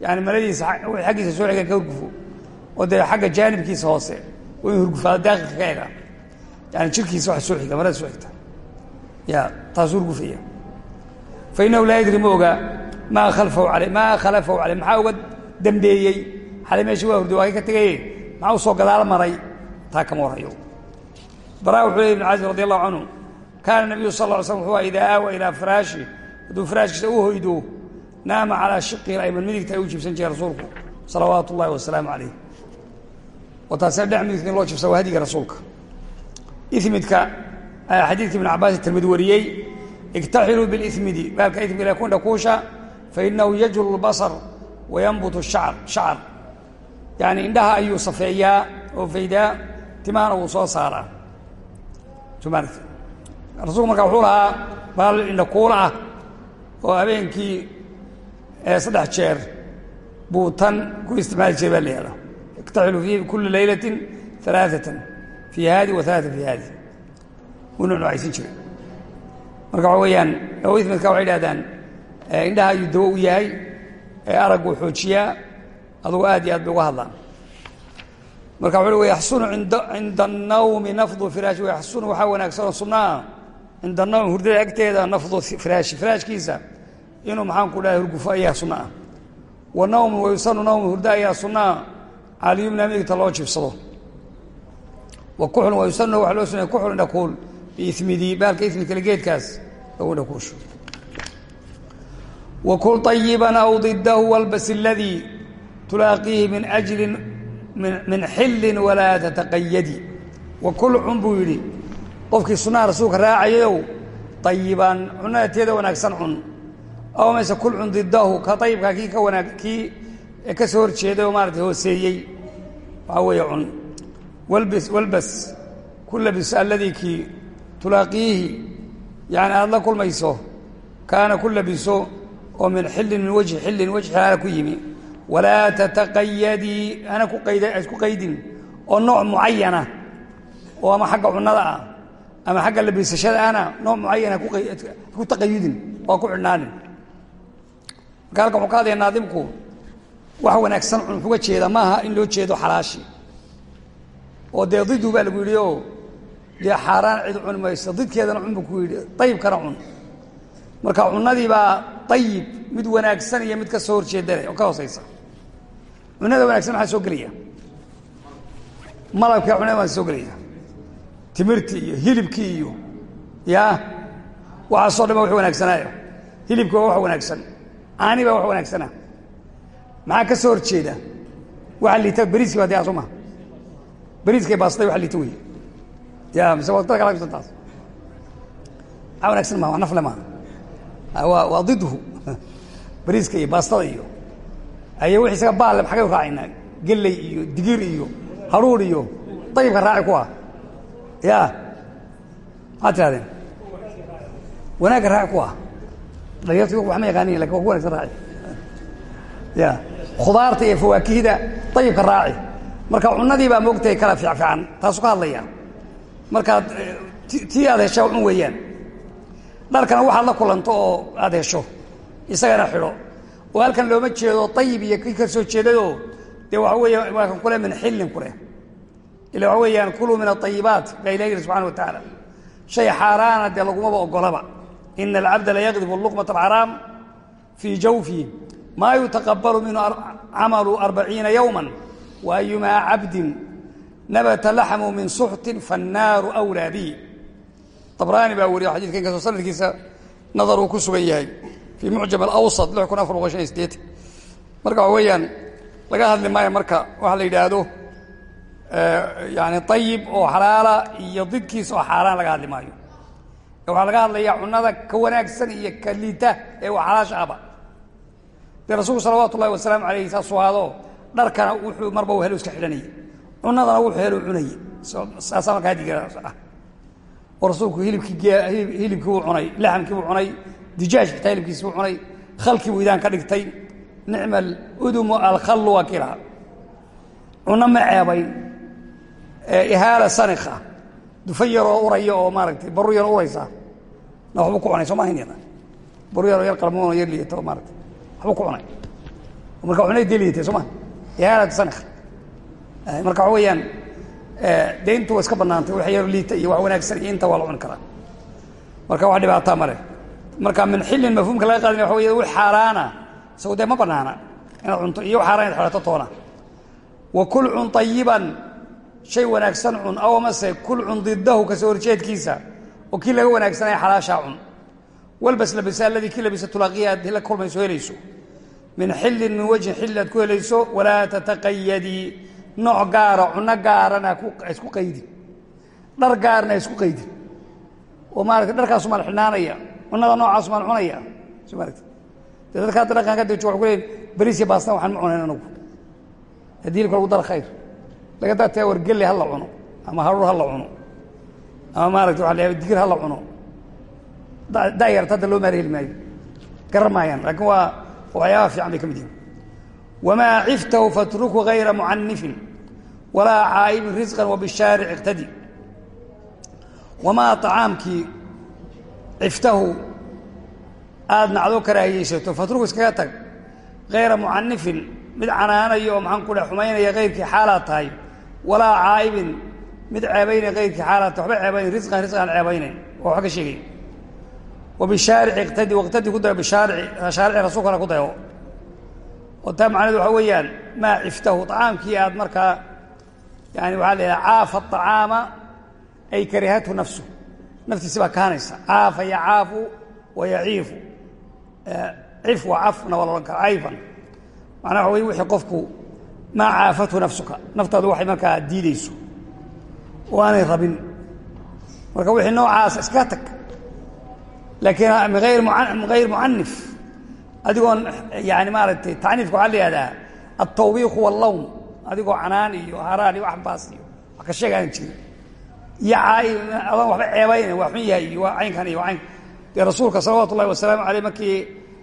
yani maladiisa xaggiisa soo xigan ka hurgufo oo dee xagga jaanibkiisa hoose waa inu hurgufaado daakilka ka ega yani jirkiisa wax soo xiga marada soo xigta. Ya taasuu hurgufaya fa laa yadri ma oga maa khalfahu aley maa khalafahu caley maxaa uga dambeeyey? Xalay meeshii waa hurday waa ka tegaye maxaa u soo gadaal maray? Taa kama warhayo bara wuxuu ley ibn caazib radi allahu canhu kaana nabiyu sal lla ly slam wuxuu idaa aawa ilaa firaashi. Hadduu hoydo naama calaa shiqihi ayman midigta ay jibsan jiray rasuulku salawaatu ullahi wasalaamu calayh. Oo taasina dhinac midigta loo jibsa waa rasuulka. Imidka xadiidka ibn cabaas tirmid wariyey iktaxiluu bilimidi baalka imka ila ku indhakuusha fainahu yajlu lbasar wayanbutu shacar yani indhaha ayuu safeeyaa oo faydaa timahana wuu soo saaraa. Rasuulku markaa wuxuu lahaa baal indhakuula ah oo habeenkii saddex jeer buu tan ku isticmaali jiray baa la yihahda iktaxilu fi kuli laylatin alaaatan fii haadi wa alaata fii haadi. Wuu nucnucaysan jiray. Marka waxa weeyaan imidka waxay idhahdaan indhaha ayuu dawo u yahay aragguu xoojiyaa adugu aad iyo aad bay uga hadlaan marka wuxu ui yaxsunu cinda الnawmi nafdu firaashi. Yaxsunu waxaa wanaagsan oo sunnaa. Cinda anawm hurdada agteeda nafdu firaashi firaashkiisa. Inuu maxaan ku dhahay hurgufo ayaa sunnaah wa nawmun wayusanu nawmun hurdo ayaa sunnaa. Caliyumna midigta loo jibsado. Wa kuxlun wayusan waxaa loo sunay kuxlun dhakuul biimidii baalka imi kale geedkaas lagu dhakuusho wa kul ayiban aw didahu walbas iladii tulaaqiihi min أjli min xili walaa tataqayadi wakul cun buu yidhi qofkii sunaha rasuulka raacayow طayiban cunada teeda wanaagsan cun aw mayse kul cun didahu ka ayibkaa kii ka wanaag kii ka soo horjeeday oo maarata hooseeyey waxaa weeye cun walbis walbas ku labiso alladii kii tulaaqiihi yani aada la kulmayso kaana ku labiso oo min xillin min wajhi xillin wajhi xaala ku yimi walaa tataqayadii ana isku qaydin oo nooc mucayana oo ama xagga cunnada ah ama xagga labisashada ana nooc mucayana ku taqayudin oo ku xidhnaanin marka halkan wuxuu ka hadlaya naadimku wax wanaagsan wuxuga jeeda maaha in loo jeedo xalaashi. Oo dee baa lagu yidhi oo dee xaaraan cid cuni mayso didkeedana cun buu ku yidhi dayibkana cun. Marka cunadii baa ayib mid wanaagsan iyo mid ka soo horjeedale oo ka hooseysa cunada wanagsan maxaa soo gelaya. Malabka cunada waa soo gelaya. Timirtii iyo hilibkii iyo ya waxaasoo dhan ba wax wanaagsanaayo hilibki waa wax wanaagsan. Caani baa wax wanaagsana maxaa ka soo horjeeda? Waxa liita beriiski baa dee soo maha. Beriiskay baastay waxa liita wey ya mise waa dad kala qabsan taas. Maxaa wanaagsan maha? Wax nafle maaha waa waa didhu beriiska iyo baastada iyo aye wixii isaga baalle maxagay raacaynaa gelley iyo digir iyo haruur iyo dayibka raaci ku ah. Ya. Maxaad tirahdeen wanaagga raaci ku ah. Dhalinyartu wax ma yaqaanin laakiin waa ku wanagsan raaci. Ya. Khudaarta iyo fawaakihda dayibka raaci. Marka cunadii baa moogtahay kala fiicfiican taasu ka hadlaya markaad tii aad heshaa cun weeyaan. Dharkana waxaad la kulanto oo aad hesho isagana xidho oo halkan looma jeedo ayib iyo kii ka soo dee waxa weya waa kan min xillin kuleh ila waxa weeyaan kuluu min aayibaat baa ilah yidhi subxana wa tacaala shay xaaraana dee lagumaba ogolaba ina alcabda la yaqdibu luqmat alxaraam fii jawfihi maa yutaqabalu minhu camalu arbaciina yowma wa cabdin nabata laxmu min suxtin faannaaru wlaa bihi. Abraani baa wariyo xadidka inkastoo sanadkiisa nadar uu ku sugan yahay fii mucjam alawsat lix kun afar boqol shan iyo sideetan marka waxa weeyaan laga hadli maayo marka waxa la yidhaahdo yani ayib oo xalaala iyo didkiisa oo xaaraan laga hadli maayo waxaa laga hadlayaa cunada ka wanaagsan iyo ka liita ee waa xalaasha aba dee rasuulku salawaatu ullahi wasalaamu alayh saasuu ahaado dharkana wuxuu marba helo iska xidhanayay cunadana wuxuu helo cunayay saasaa marka hadiga ah oo rasuulku hilibkii hilibkii buu cunay laxamkii buu cunay dijaaj xitaa hilibkiisi buu cunay khalkii buu idaan ka dhigtay nicma aludumu alkhallu waa kii lahaa cuno ma ceebayn ihaala sanikha dufa yaroo uraya oo maaragtay baru yaroo uraysa. Na waxbuu ku cunay soo ma hayn baru yaroo yar qalmoon oo yar liyato maaratay waxbuu ku cunay. Marka cunay dee liyatay soo ma ihaalat sanikha marka waxa weeyaan dee intu waa iska banaantay wax yaro liita iyo wax wanaagsan iyo inta waa la cuni karaa. Marka wax dhibaataa male marka min xillin mafhuumka laga qaadana waxa wey wi xaaraana. Isago dee ma banaana. Inaad cunto iyo xaaraan inaad xidhato toona wa kul cun ayiban shay wanaagsan cun aw amase kul cun didahu ka soo horjeedkiisa oo kii laga wanaagsanaya xalaashaa cun. Walbas labisa aladii kii labisa tulaaqiya aad la kulmayso helayso. Min xillin min wajhin xilli aad ku helayso walaa tataqayadii nooc gaara cuno gaarana isku qaydin. Dhar gaarna isku qaydin. Oo maarata dharkaasu maan xidhnaanaya cunada noocaasu maan cunaya. Soo maarata dee dadka hadda dhaqanka hadda jooga ku leeyihiin bariisiya baastan waxaan ma cunayn anagu haddii hilibka lagu dara khayr. Laga daataa wargelle ha la cuno ama haruur ha la cuno ama maarata waxa la digir ha la cuno dayarta hadda loo maara heli maayo. Garan maayaan laakiin waa waxyaabaha fiican bay ka mid yihiin wmaa ciftahu fatrukhu gayra mucanifin walaa caa'ibin risqan wabishaaric iqtadi. Wamaa acaamkii ciftahu aad nacdo karaahiyeysato fatruhu iskaga tag. Kayra mucanifin mid canaanayo oo maxaan ku dha xumaynaya kayrkii xaalaad tahay walaa caa'ibin mid ceebayna kayrkii xaalaad tahay waxba ceebayna risqan risqan ceebaynayn oo waxba sheegay. Wabishaarici iqtadi waqtadi ku dayo bishaarici shaarici rasuulka ale ku dayo oo taa macnahedu waxaa weeyaan maa ciftahu طacaamkii aad markaa yani waxaa la yidhaha caafa aطacaama ay karihathu nafsu naftiisi baa kahanaysa caafa yacaafu wa yaciifu. Cif wa cafna waa la odhan kara cayfan. Macnaa waxa wey wixii qofku maa caafathu nafsuka? Naftaadu waxay markaa diideyso oo aanay rabin. Marka wixii noocaasa iskaga tag. Laakiin hayr mucanif adigoon yani maaragtay tacniifka waxaa la yihahdaa altawbiiqu wallawm. Adigoo canaan iyo haraan iyo wax baas iyo wax ka sheegaan jirin iyo adoon waxba ceebayna waa xun yahay waa caynkan iyo waa caynkan dee rasuulka salawaatu ullahi wasalaamu aleyh markii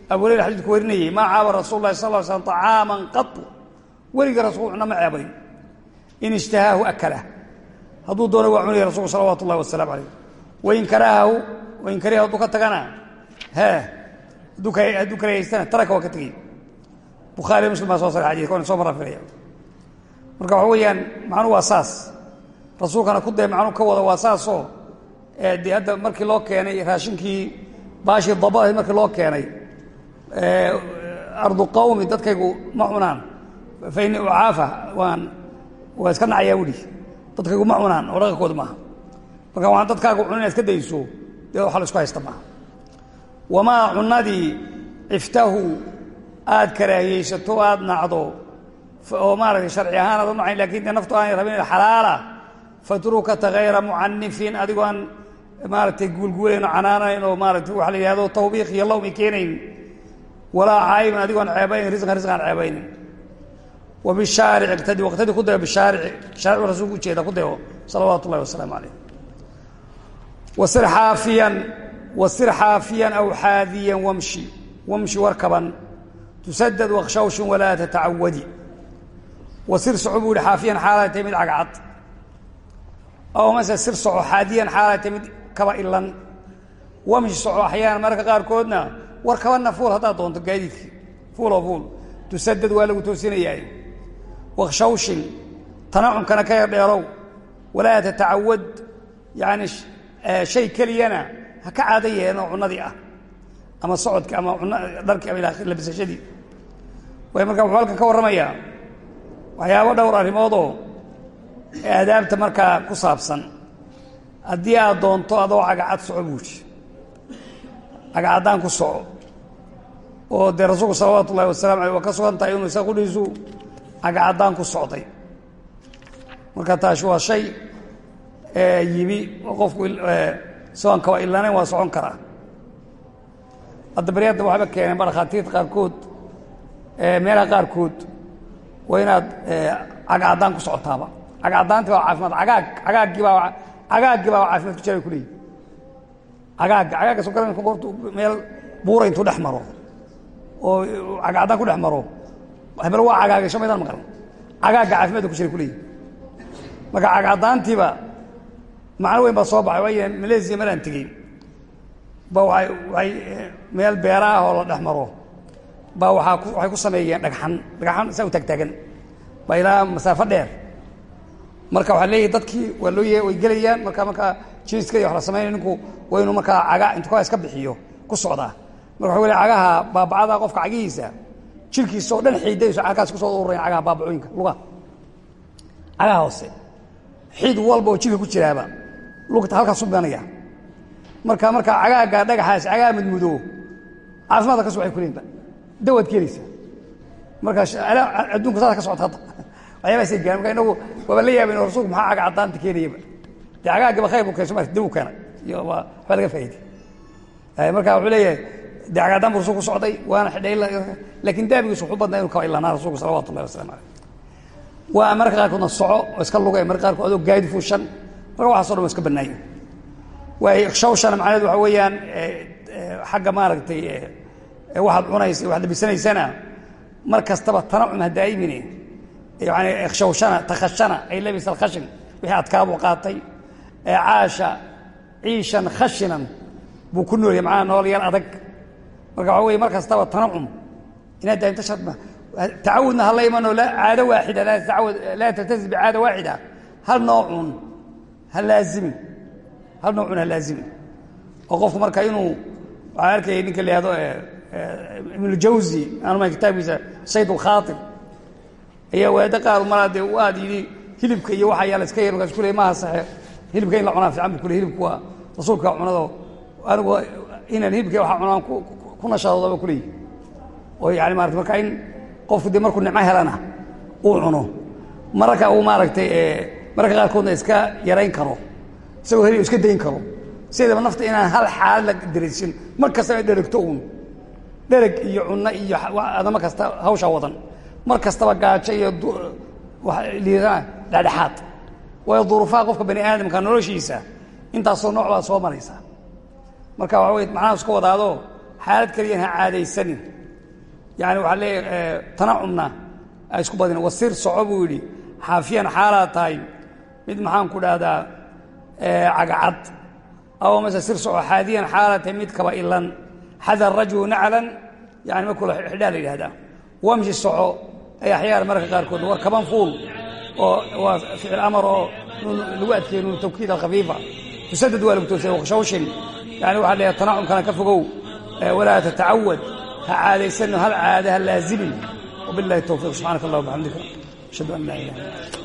abu hurayra xadiidku warinayey maa caaba rasuul lahi sal ly slam طacaaman qatu weligii rasul cuna ma ceebayn. In ishtahaahu akalah hadduu doono waa cunaya rasulku salawaatu ullahi wasalaamu aleyh wain karaahahu wain kariha hadduu ka tagana he hadduu kala haystana taraka waa ka tegey. Bukhaari muslim baa soo saray xadidka wana soo marra filaya marka waxa weeyaan macnuu waa saas rasuulkana ku dee macnuu ka wada waa saasoo dee hadda markii loo keenay raashinkii baashii dabadahayd markii loo keenay ardu qawmi dadkaygu ma cunaan fa ucaafa waan waa iska nacayaa wudhi dadkaygu ma cunaan oo maaha marka waan dadkaagu cun iska dayso dee waxa la isku haysta maaha wamaa cunadii ciftahu aada karaahiyeysato aada nacdo oo maaragtay sharci ahaan aad u nacayn laakiin dee naftu aanay rabin xalaala fatrukata hayra mucanifin adigoo aan maaragtay guulguulayn canaanayn oo maaratay waxa la yidhahdo tawbiiq iyo lawmi keenayn. Walaa caayibin adigoo aan ceebaynin risqan risq aan ceebaynin. Wa bishaaric iqtadi waqtadi ku dayo bishaarici shaaricu rasuulku ujeeda ku dayo salawaatu ullahi wasalaamu calayh. Wasir xaafiyan wasir xaafiyan aw xaadiyan wamshi. Wamshi warkaban tusadad wakshawshin walaa tatacawadi wasir soco xaafiyan xaalay tahay cagcad aw mase sir soco xaadiyan xaalay tahay mid kaba ilan. Wamshi soco axyaan mararka qaarkoodna. War kabanna fuul haddaad doonto gaadiidkii fuuloo fuul. Tusadad waa lagu toosinayaay wakshawshin tanacumkana ka yardheerow walaa tatacawad. Yani shay keliyana ha ka caada yeelinoo cunnadii ah. Ama socodki ama dharkii ama labisashadii. Way markaa wuxuu halkan ka warramayaa. Waxyaabo dhowr arrimoodoo aadaabta markaa ku saabsan haddii aad doonto adoo cagacad soco buuji cagacaddaan ku soco. Oo dee rasuulku salawaatu ullahi wasalamu aleyh waa ka sugan tahay inuu isa qudhiisu cagacaddaan ku socday. Marka taasi waa shay yimi oo qofku isagoon kaba ilanayn waa socon karaa. Hadda baryadda waxba keeneen ba qaarkood meelaha qaarkood waa inaad cagacaddaan ku socotaaba cagacaddaanti baa caafimaad. Agaag agaaggii baa agaaggii baa caafimaad ku jira ku leeyihi agaagga agaagga soo garan hortu meel buura intuu dhex maro. Oo cagacaddaan ku dhex maro. Hebel waa cagaagasho maydaan maqan cagaagga caafimaadka ku jira ku leeyihi marka cagacaddaantiiba macno weyn baa soo baxay. Waaya malaysia malaan tegey ba waay waay meel beera ah oo la dhex maro. Baa waaa waxay ku sameeyeen dhagxan. Dhagxan saa u taagtaagan baa ilaa masaafo dheer marka waxaa leeyahay dadkii waa loo way gelayaan. Marka markaa jiiska iyo wax la samaynaya ninku waa inuu markaa caga intu kaa iska bixiyo ku socdaa marka waxa wele cagaha baabacada qofka cagihiisa jirkiisa oo dhan xiidayso halkaas ku soo ururayan cagaha baabacooyinka. Lugaha cagaha hoose. Xiid walba oo jirka ku jiraaba. Lugta halkaas u banaya. Marka marka cagaaga dhagaxaas cagaa mudmudo caafimaadka kas waxay kuleeyiba dawaad keenaysa marka adduunka saas ka socota. hadda waxyaabaasay gaan marka inagu waaba la yaabin oo rasuulku maxaa caga caddaanta keenayaba? Dee cagaagaba khayr buu keenso marka dawu keena iyo waxba laga faa'iday marka wuxuu leeyahay dee cagaadaan buu rasuulku socday waana xidhay laakiin daabigiisu wuxuu badnaa inuu kaba ilanaa rasuulku salawatu ullahi wasalaamu caleyh waa marka qaarkoodna soco oo iska lugay marka qaarkood adoo gaadi fuushan marka waxaso dhan waa iska bannaaye waay shawshana macnaheed waxa weeyaan xagga maaragtay waxaad cunaysa waxaad labisanaysana mar kastaba tanacum ha daa'imine yani shawshana takhashana ay labisa alkhashin wixii adkaabuu qaatay caasha ciishan khashinan buu ku noolyahay macnaha nool yar adag marka waxa weye mar kastaba tanacum inaad daa'imta shadma tacawudna hala imanoo caado waaxida laa taltazim bicaada waaxida hal noocun ha laazimin hal noocun ha laazimin oo qofku marka inuu waxaan arkayay ninka la yihahdo ibnujawsi anuma kitaabkiisa sayd ulkhaatir ayaa waado qaar malaa dee u aad yidhi hilibka iyo waxa yaa la iska yar markaas ku ley maaha saxe hilibka in la cunaa fiican bu ku ley hilibku waa rasuulka cunado anigu inaan hilibka waxa cunaan ku nashaadooba ku leeyi oo yani maarata marka in qofku dee markuu nicmo helana uu cuno. Mararka uu maaragtay mararka qaarkoodna iska yarayn karo. Isagoo heli iska dayn karo. Sideedaba nafta inaan hal xaalad la dareysin mar kastaba dheragto uun. Dhereg iyo cunno iyo adamo kasta hawshaa wadan mar kastaba gaajo iyo liidana dhexdhexaad waayo duruufaha qofka bani aadamka noloshiisa intaasoo nooc baad soo maraysaa marka waxa wey macnaha iska wadaado xaalad kaliyan ha caadaysanin. Yani waxaa leeyahay tanacumna a isku badin. Wasir soco buu yidhi xaafiyan xaalaad tahay. Mid maxaan ku dhahdaa cagacad. Aw mase sir soco xaadiyan xaalaad tahay mid kaba ilan. Xadar rajulu naclan yani markula xidhaa la yidhahdaa wamshi soco ay axyaar mararka qaarkood. War kaban fuul oo waa ficil amar oo lagu adkeeyo nuun tawkiid alkhafiifa tusadad waa lagu toosay waqshawshin. Yani waxaa leeyahay tanacumkana ka fogow. Walaa tatacawad ha caadaysanno hal caada ha laazimin wabillahi towfiiq subxaanaka allah wabxamdika ashhadu an laa ilaha illa